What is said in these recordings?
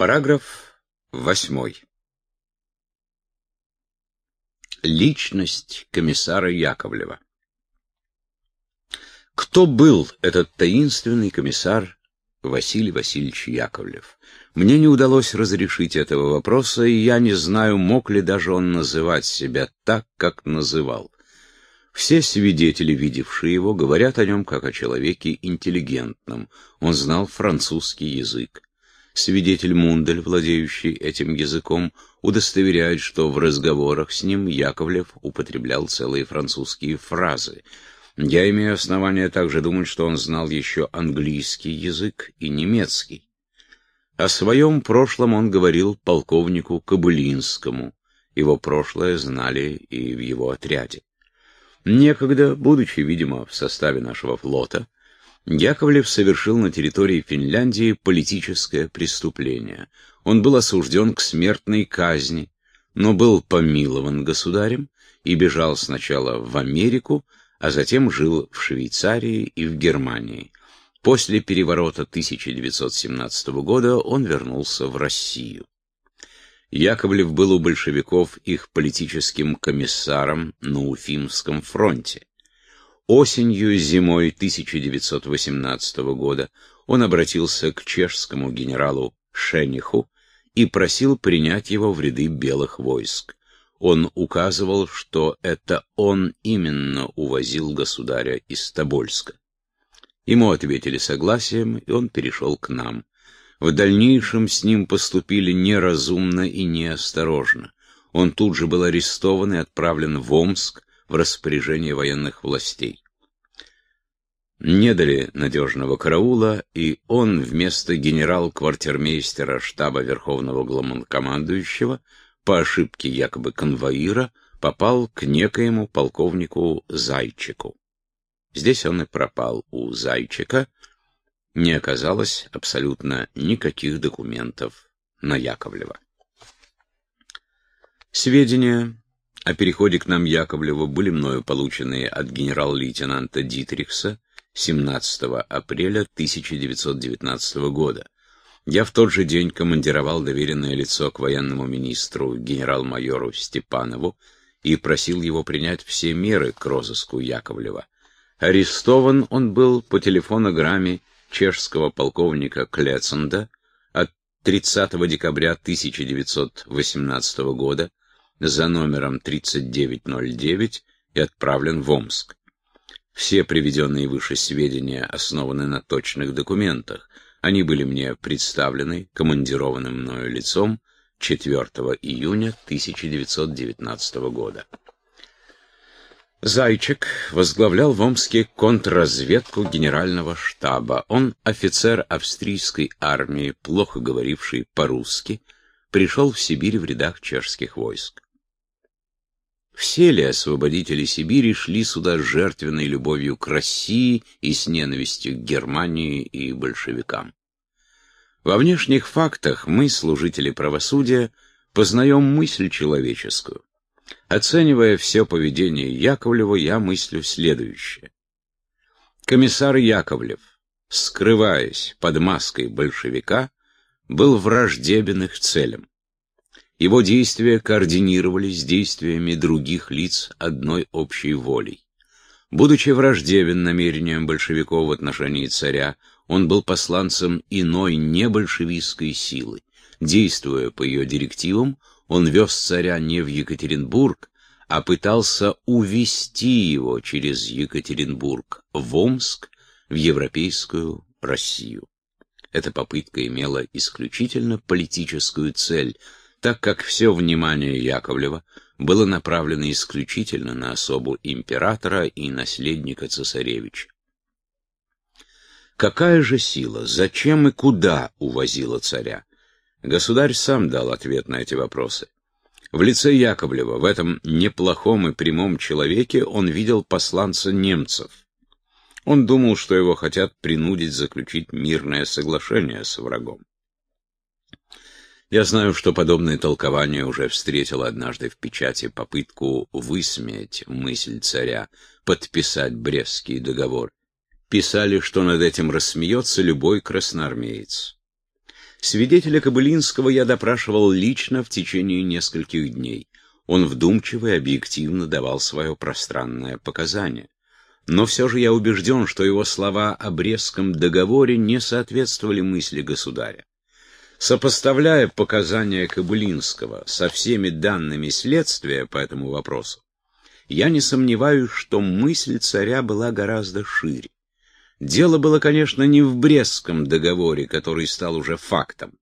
Параграф восьмой. Личность комиссара Яковлева. Кто был этот таинственный комиссар Василий Васильевич Яковлев? Мне не удалось разрешить этого вопроса, и я не знаю, мог ли даже он называть себя так, как называл. Все свидетели, видевшие его, говорят о нем как о человеке интеллигентном. Он знал французский язык. Свидетель Мундель, владеющий этим языком, удостоверяет, что в разговорах с ним Яковлев употреблял целые французские фразы. Я имею основания также думать, что он знал еще английский язык и немецкий. О своем прошлом он говорил полковнику Кобылинскому. Его прошлое знали и в его отряде. Некогда, будучи, видимо, в составе нашего флота, Яковлев совершил на территории Финляндии политическое преступление. Он был осужден к смертной казни, но был помилован государем и бежал сначала в Америку, а затем жил в Швейцарии и в Германии. После переворота 1917 года он вернулся в Россию. Яковлев был у большевиков их политическим комиссаром на Уфимском фронте. Осенью зимой 1918 года он обратился к чешскому генералу Шениху и просил принять его в ряды белых войск. Он указывал, что это он именно увозил государя из Тобольска. Ему ответили согласием, и он перешел к нам. В дальнейшем с ним поступили неразумно и неосторожно. Он тут же был арестован и отправлен в Омск в распоряжение военных властей. Не дали надежного караула, и он вместо генерал-квартирмейстера штаба Верховного Главнокомандующего по ошибке якобы конвоира попал к некоему полковнику Зайчику. Здесь он и пропал у Зайчика, не оказалось абсолютно никаких документов на Яковлева. Сведения о переходе к нам Яковлева были мною получены от генерал-лейтенанта Дитрихса 17 апреля 1919 года. Я в тот же день командировал доверенное лицо к военному министру генерал-майору Степанову и просил его принять все меры к розыску Яковлева. Арестован он был по телефонограмме чешского полковника Клеценда от 30 декабря 1918 года за номером 3909 и отправлен в Омск. Все приведенные выше сведения основаны на точных документах. Они были мне представлены командированным мною лицом 4 июня 1919 года. Зайчик возглавлял в Омске контрразведку генерального штаба. Он офицер австрийской армии, плохо говоривший по-русски, пришел в Сибирь в рядах чешских войск. Все ли освободители Сибири шли сюда с жертвенной любовью к России и с ненавистью к Германии и большевикам? Во внешних фактах мы, служители правосудия, познаем мысль человеческую. Оценивая все поведение Яковлева, я мыслю следующее. Комиссар Яковлев, скрываясь под маской большевика, был враждебен их целям. Его действия координировались действиями других лиц одной общей волей. Будучи враждебен намерениям большевиков в отношении царя, он был посланцем иной небольшевистской силы. Действуя по ее директивам, он вез царя не в Екатеринбург, а пытался увести его через Екатеринбург в Омск, в европейскую Россию. Эта попытка имела исключительно политическую цель, так как все внимание Яковлева было направлено исключительно на особу императора и наследника цесаревича. Какая же сила, зачем и куда увозила царя? Государь сам дал ответ на эти вопросы. В лице Яковлева, в этом неплохом и прямом человеке, он видел посланца немцев. Он думал, что его хотят принудить заключить мирное соглашение с врагом. Я знаю, что подобное толкование уже встретило однажды в печати попытку высмеять мысль царя, подписать Брестский договор. Писали, что над этим рассмеется любой красноармеец. Свидетеля Кобылинского я допрашивал лично в течение нескольких дней. Он вдумчиво и объективно давал свое пространное показание. Но все же я убежден, что его слова о Брестском договоре не соответствовали мысли государя. Сопоставляя показания Кобылинского со всеми данными следствия по этому вопросу, я не сомневаюсь, что мысль царя была гораздо шире. Дело было, конечно, не в Брестском договоре, который стал уже фактом.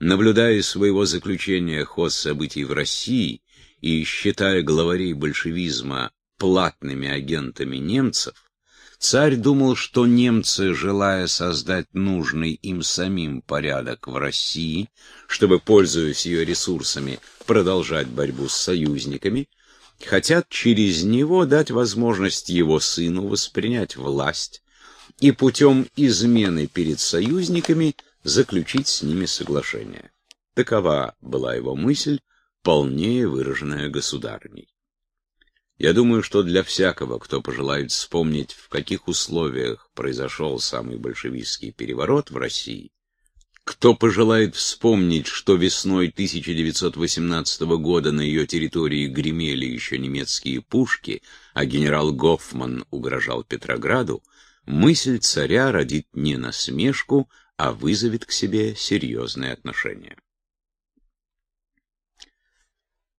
Наблюдая своего заключения ход событий в России и считая главарей большевизма платными агентами немцев, царь думал, что немцы, желая создать нужный им самим порядок в России, чтобы, пользуясь ее ресурсами, продолжать борьбу с союзниками, хотят через него дать возможность его сыну воспринять власть и путем измены перед союзниками заключить с ними соглашение. Такова была его мысль, полнее выраженная государней. Я думаю, что для всякого, кто пожелает вспомнить, в каких условиях произошел самый большевистский переворот в России, кто пожелает вспомнить, что весной 1918 года на ее территории гремели еще немецкие пушки, а генерал Гофман угрожал Петрограду, мысль царя родит не насмешку, а вызовет к себе серьезные отношения.